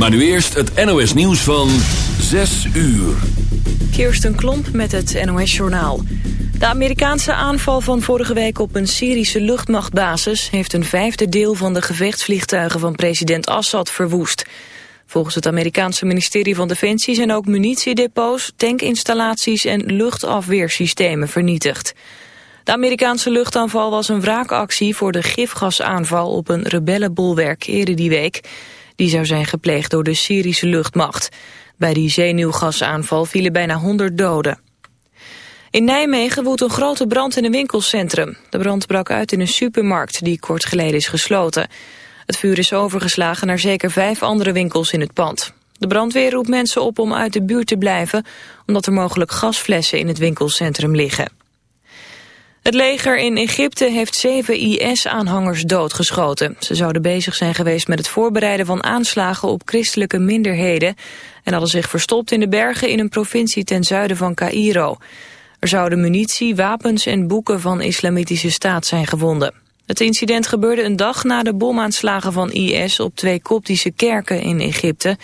Maar nu eerst het NOS nieuws van 6 uur. Kirsten Klomp met het NOS Journaal. De Amerikaanse aanval van vorige week op een Syrische luchtmachtbasis... heeft een vijfde deel van de gevechtsvliegtuigen van president Assad verwoest. Volgens het Amerikaanse ministerie van Defensie zijn ook munitiedepots... tankinstallaties en luchtafweersystemen vernietigd. De Amerikaanse luchtaanval was een wraakactie voor de gifgasaanval op een rebellenbolwerk eerder die week. Die zou zijn gepleegd door de Syrische luchtmacht. Bij die zenuwgasaanval vielen bijna 100 doden. In Nijmegen woedt een grote brand in een winkelcentrum. De brand brak uit in een supermarkt die kort geleden is gesloten. Het vuur is overgeslagen naar zeker vijf andere winkels in het pand. De brandweer roept mensen op om uit de buurt te blijven... omdat er mogelijk gasflessen in het winkelcentrum liggen. Het leger in Egypte heeft zeven IS-aanhangers doodgeschoten. Ze zouden bezig zijn geweest met het voorbereiden van aanslagen op christelijke minderheden... en hadden zich verstopt in de bergen in een provincie ten zuiden van Cairo. Er zouden munitie, wapens en boeken van islamitische staat zijn gevonden. Het incident gebeurde een dag na de bomaanslagen van IS op twee koptische kerken in Egypte.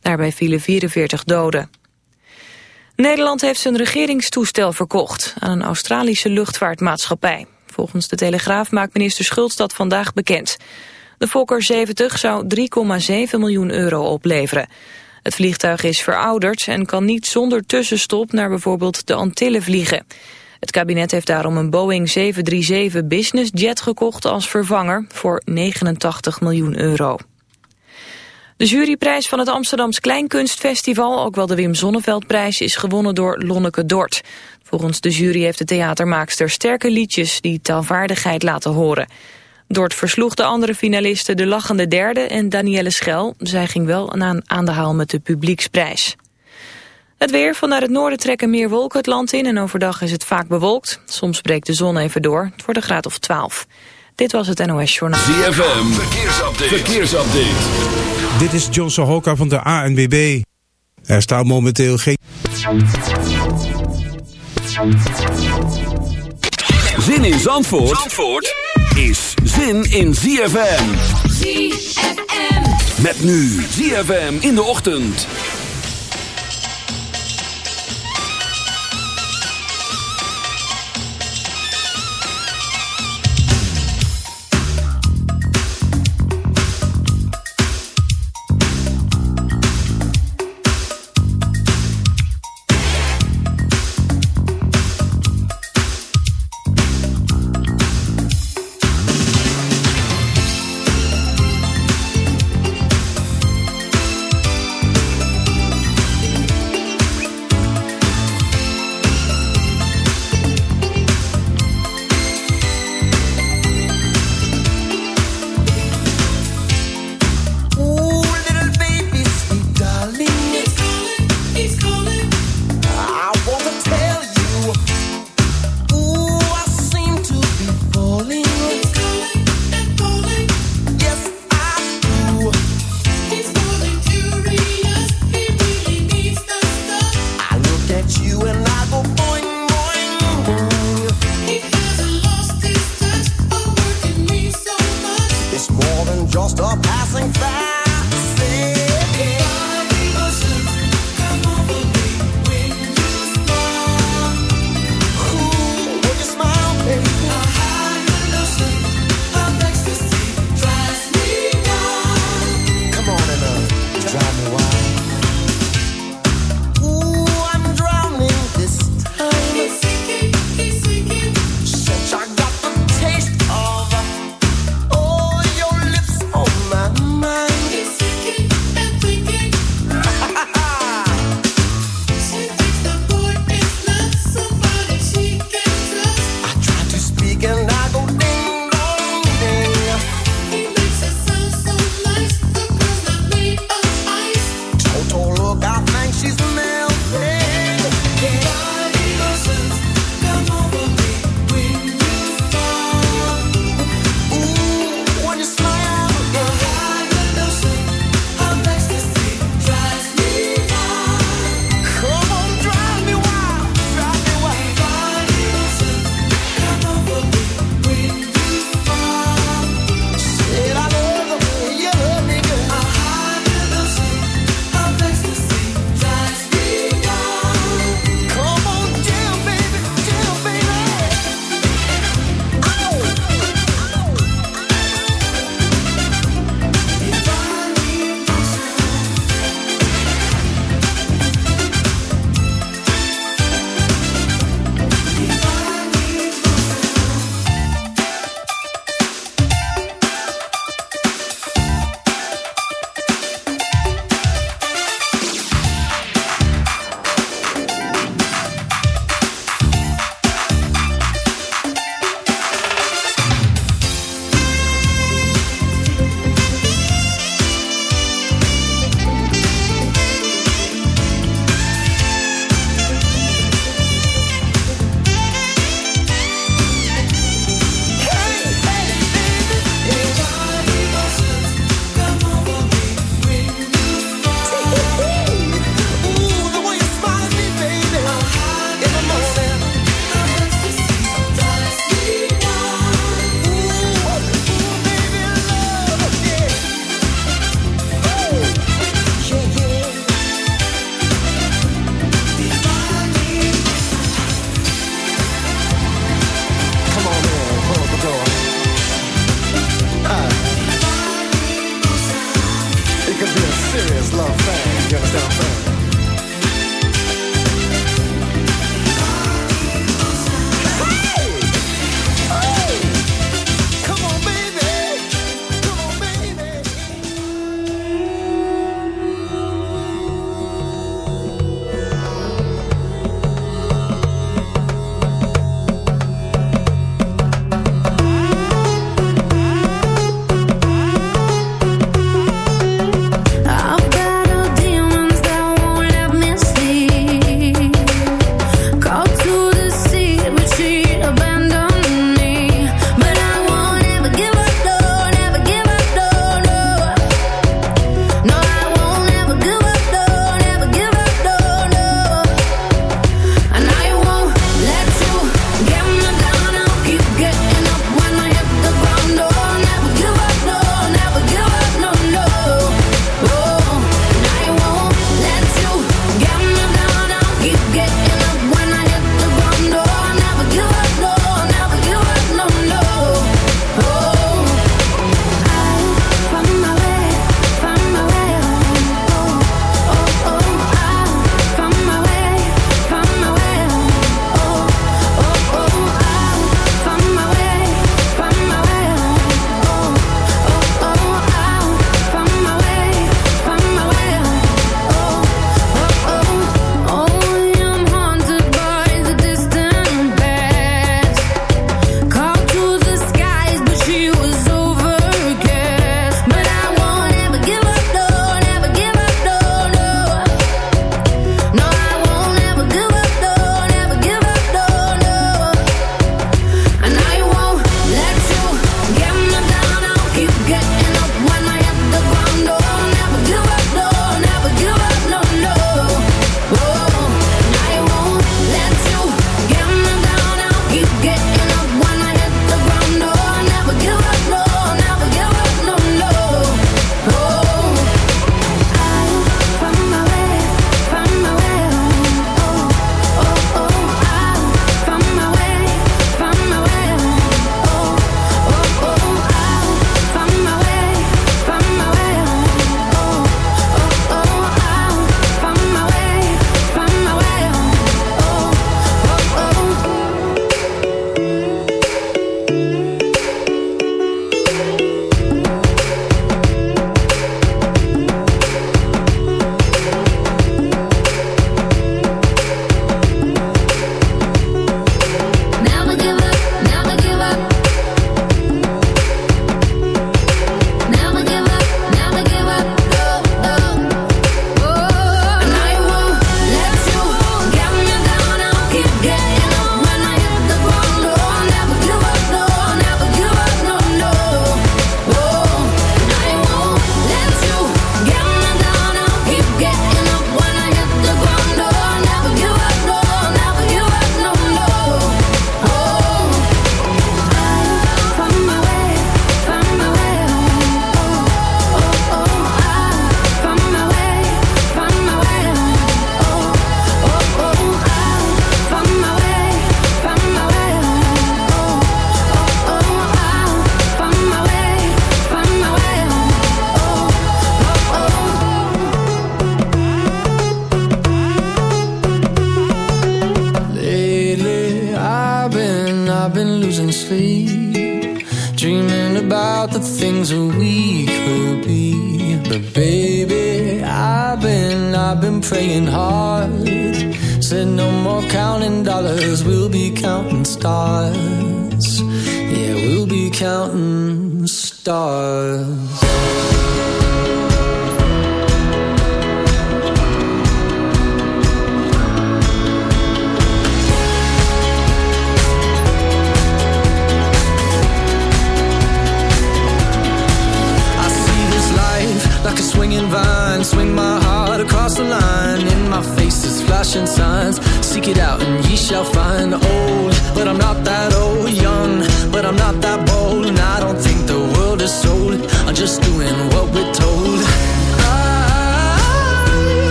Daarbij vielen 44 doden. Nederland heeft zijn regeringstoestel verkocht aan een Australische luchtvaartmaatschappij. Volgens de Telegraaf maakt minister Schultz dat vandaag bekend. De Fokker 70 zou 3,7 miljoen euro opleveren. Het vliegtuig is verouderd en kan niet zonder tussenstop naar bijvoorbeeld de Antillen vliegen. Het kabinet heeft daarom een Boeing 737 Business Jet gekocht als vervanger voor 89 miljoen euro. De juryprijs van het Amsterdams Kleinkunstfestival, ook wel de Wim Zonneveldprijs, is gewonnen door Lonneke Dort. Volgens de jury heeft de theatermaakster sterke liedjes die taalvaardigheid laten horen. Dort versloeg de andere finalisten de lachende derde en Danielle Schel. Zij ging wel aan, de haal met de publieksprijs. Het weer, vanuit het noorden trekken meer wolken het land in... en overdag is het vaak bewolkt. Soms breekt de zon even door. Het wordt een graad of 12. Dit was het NOS Journaal. ZFM, verkeersupdate. verkeersupdate. Dit is John Sohoka van de ANWB. Er staat momenteel geen... Zin in Zandvoort, Zandvoort is zin in ZFM. ZFM. Met nu ZFM in de ochtend.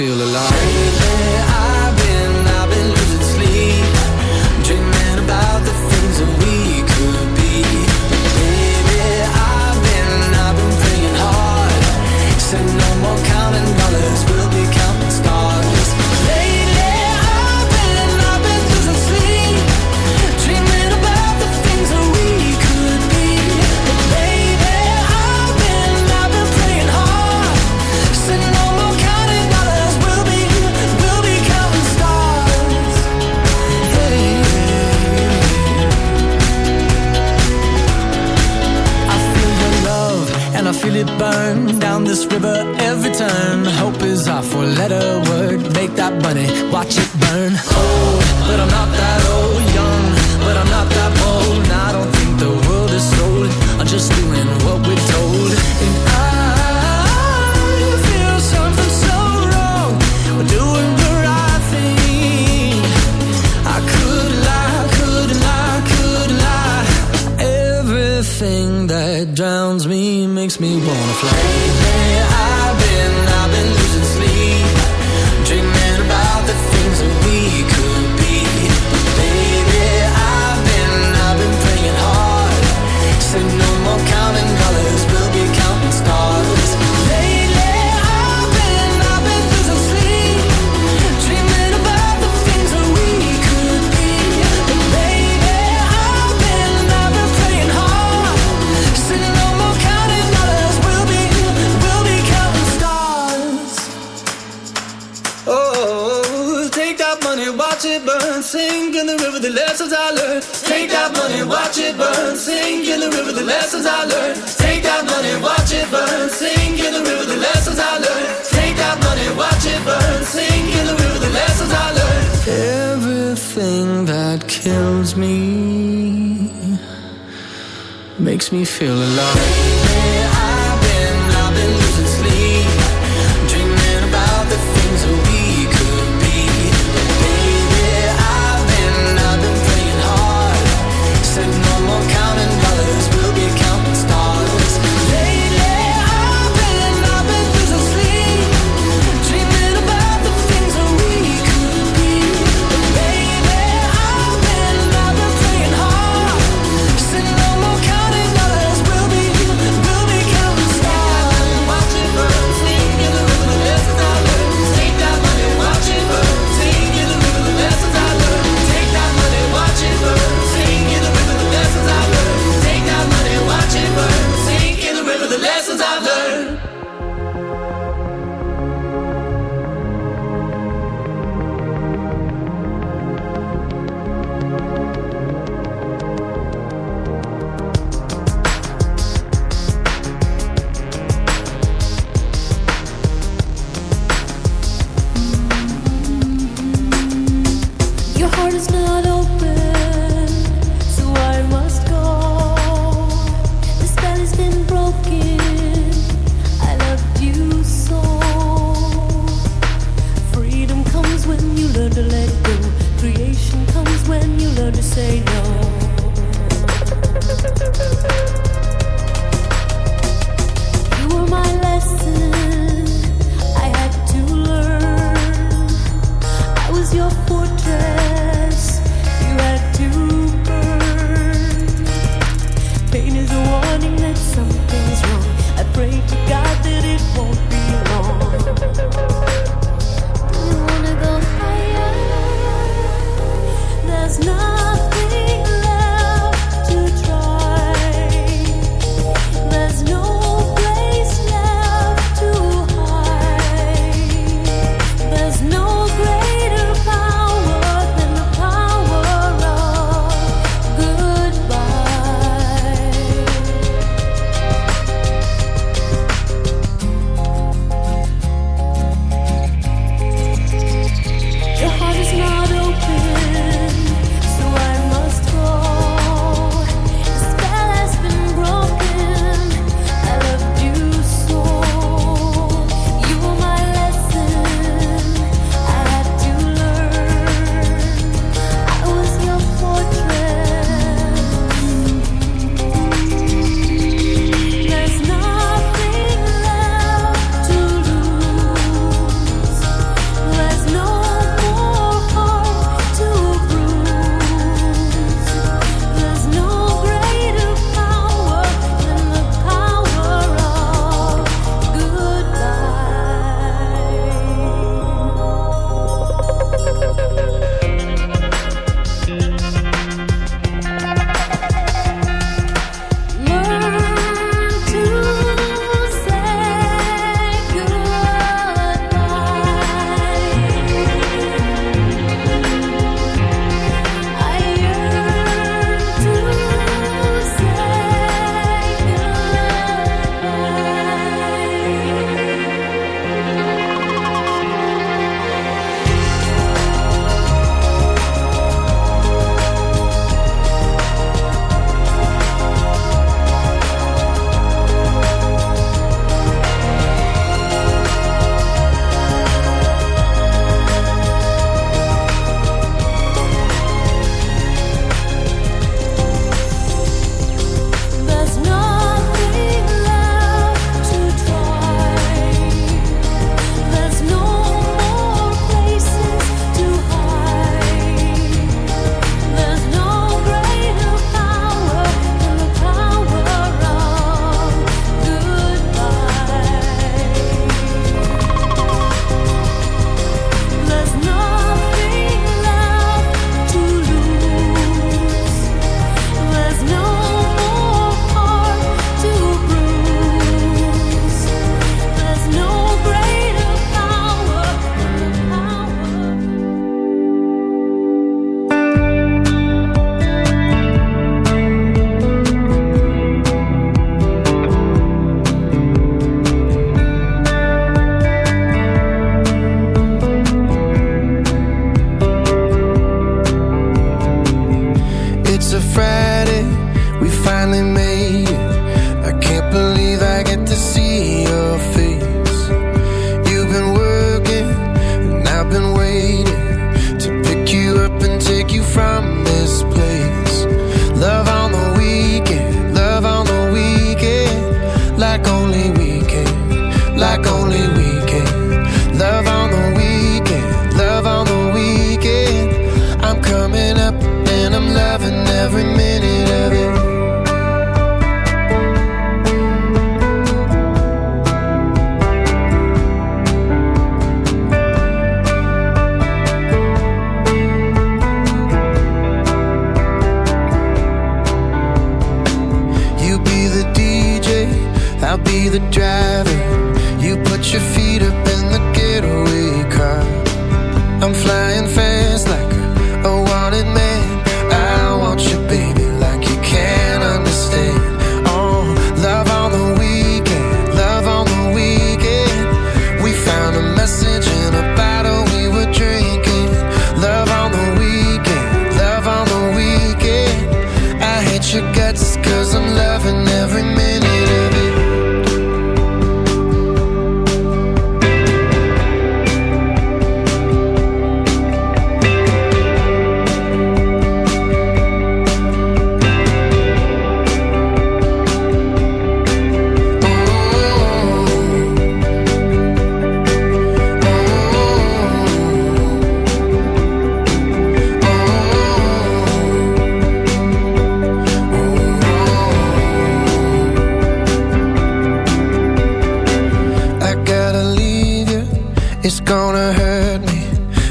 Feel alive. Me feel alive.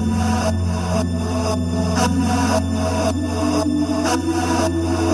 Thank you.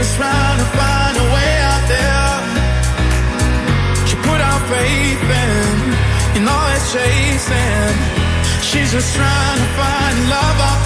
just trying to find a way out there. She put out faith in, in all it's chasing. She's just trying to find love out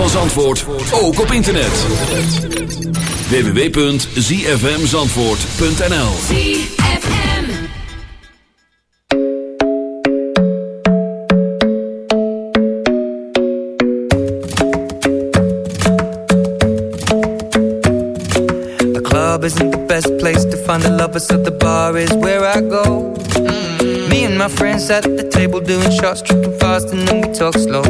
van Zandvoort, ook op internet. www.zfmzandvoort.nl ZFM. The club isn't the best place to find the lovers, so the bar is where I go. Me and my friends at the table doing shots, tripping fast, and then we talk slow.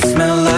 smell like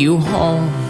you home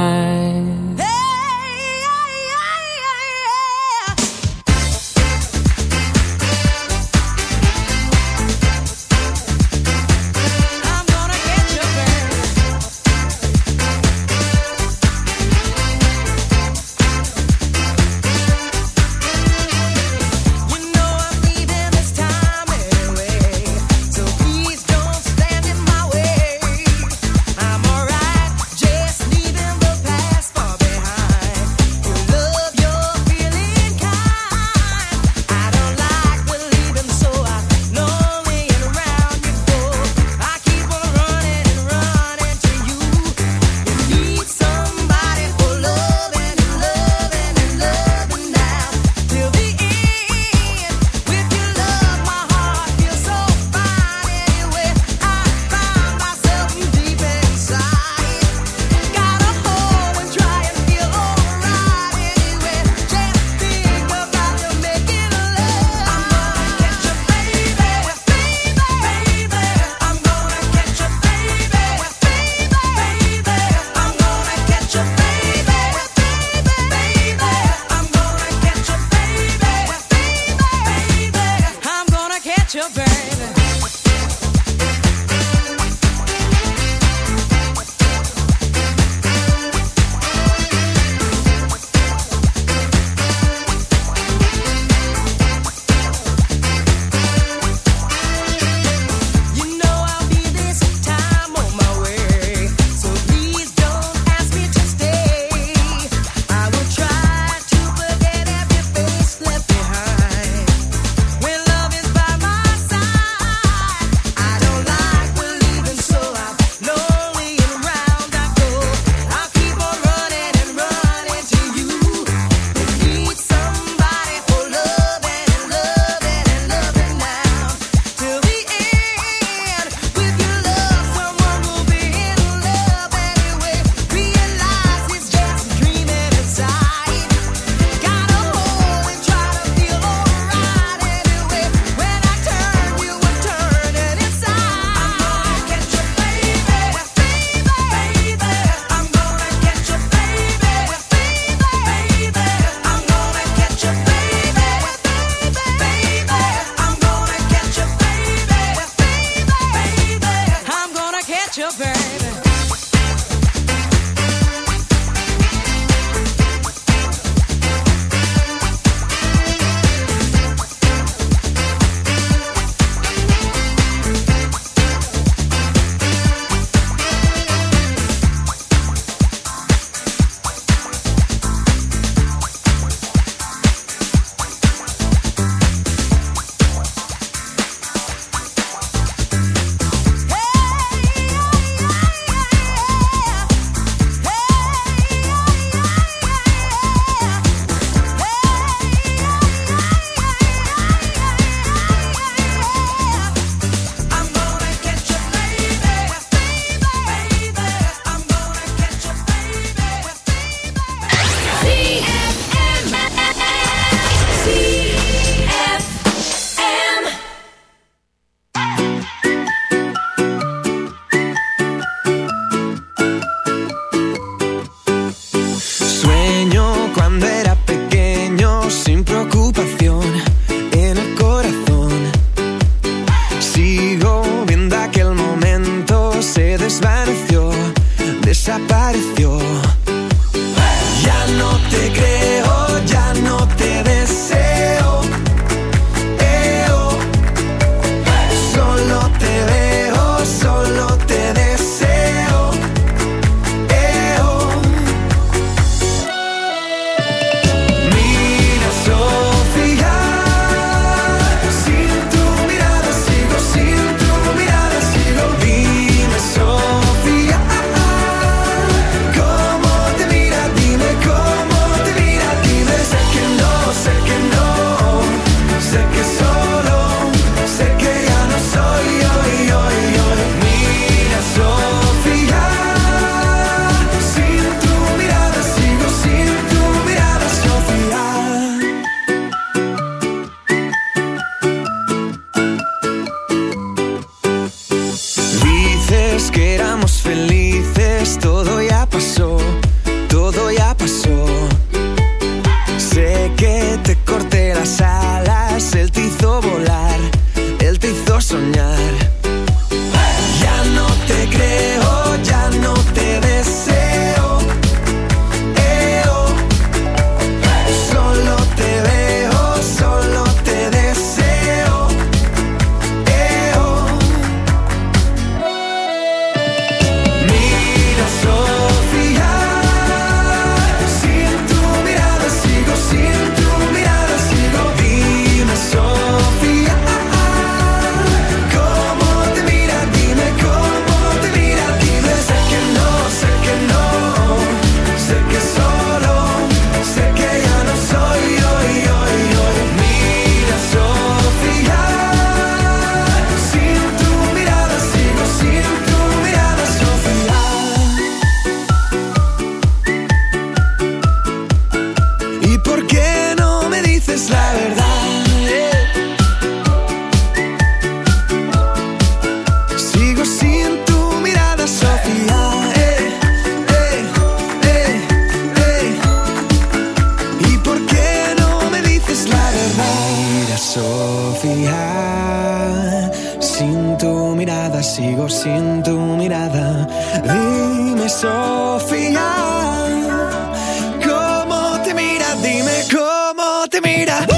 Te mira?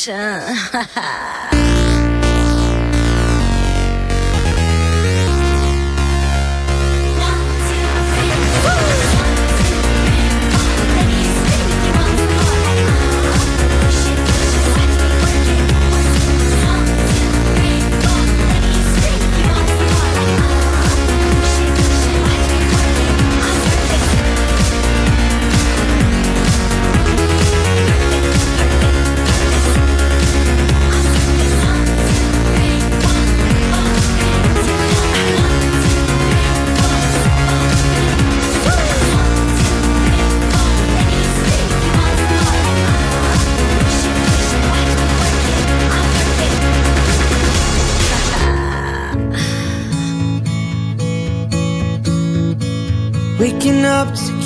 神，哈哈。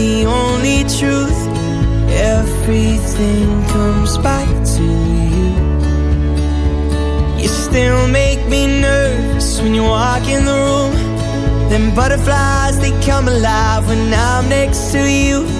The only truth. Everything comes back to you. You still make me nervous when you walk in the room. Them butterflies, they come alive when I'm next to you.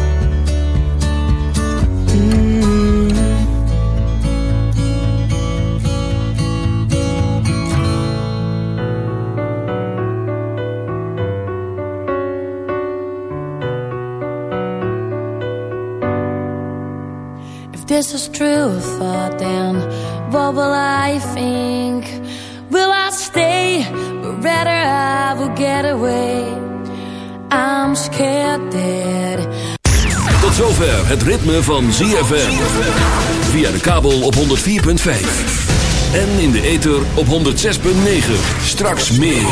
This is true thought, then what will I think? Will I stay? Or rather, I will get away. I'm scared that. Tot zover het ritme van ZFM. Via de kabel op 104.5. En in de ether op 106.9. Straks meer.